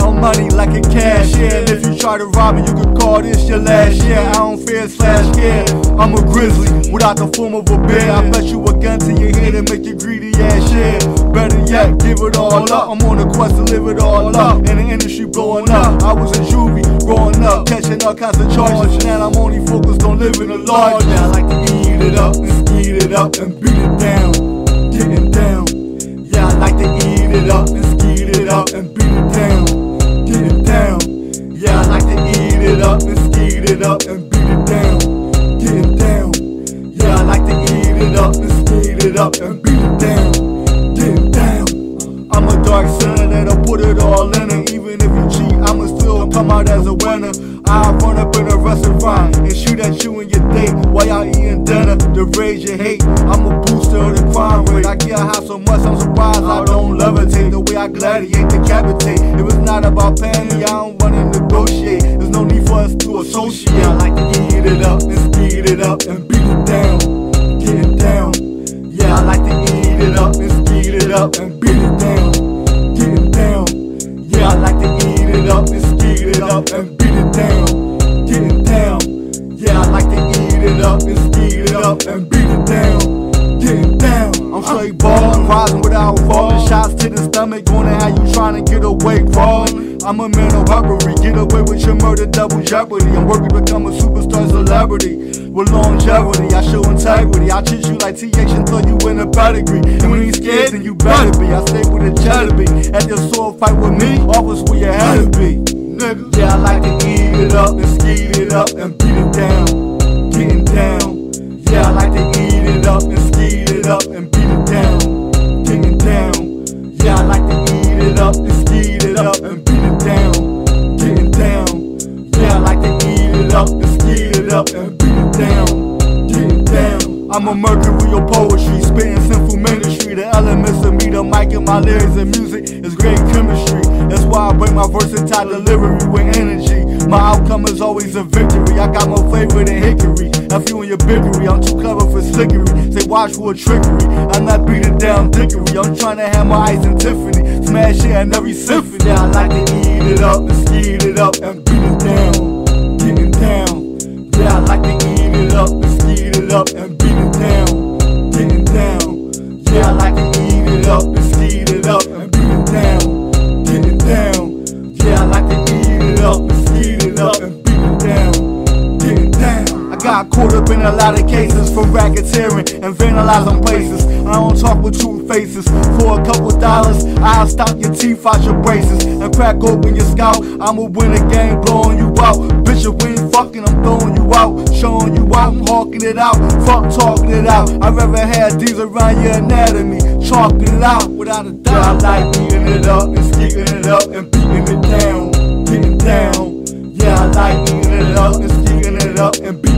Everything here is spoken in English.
money like a cash. Yeah, and if you try to rob me, you can call this your last. Yeah, I don't fear slash care. I'm a grizzly without the form of a bear. I bet you a gun to your head and make you greedy ass shit. Better yet, give it all up. I'm on a quest to live it all up. And the industry blowing up. I was in juvie growing up, catching all kinds of charges. Now I'm only focused on living a large. Now I like to eat it up and speed it up and beat it down, it up and beat it down, getting down. Yeah, I like to eat it up and speed it up and beat it down, getting down. I'm a dark sinner that'll put it all in it. Even if you cheat, I'ma still come out as a winner. I'll run up in a restaurant and shoot at you and your date while y'all eating dinner to raise your hate. I'm a booster of the crime rate. I get high so much, I'm surprised I don't levitate the way I gladiate, decapitate. It was not about panty, I don't wanna negotiate. No need for us to associate. I like to eat it up and speed it up and beat it down, get it down. Yeah, I like to eat it up and speed it up and beat it down, get it down. Yeah, I like to eat it up and speed it up and beat it down, get it down. Yeah, I like to eat it up and speed it up and beat it down, get it down. I'm straight ballin', rising without falling. Shots to the stomach, going to how you trying to get away, crawling. I'm a man of robbery, get away with your murder, double jeopardy. I'm working to become a superstar celebrity with longevity. I show integrity. I treat you like TH and throw you in a pedigree. And when you scared, then you better be. I stay with a jelly At your sword fight with me, always where you had to be. Nigga. Yeah, I like to eat it up and skeet it up and beat it down. It down. Getting down. I'm a mercurial poetry, spitting sinful ministry. The elements of me, the mic and my lyrics and music is great chemistry. That's why I bring my versatile delivery with energy. My outcome is always a victory. I got more flavor than hickory. If you and your biggery, I'm too clever for slickery. Say watch for a trickery. I'm not beating down dickery. I'm trying to have my eyes in Tiffany. Smash it in every symphony. I like to eat it up and skeet it up and got caught up in a lot of cases for racketeering and vandalizing places. I don't talk with two faces. For a couple dollars, I'll stop your teeth out your braces and crack open your scalp. I'ma win a game, blowing you out. Bitch, if we ain't fucking, I'm throwing you out. Showing you out, I'm hawking it out. Fuck talking it out. I'd rather have these around your anatomy. Chalking it out without a doubt. I like eating it up and skeeting it up and beating it down. Getting down. Yeah, I like eating it up and skidding it up and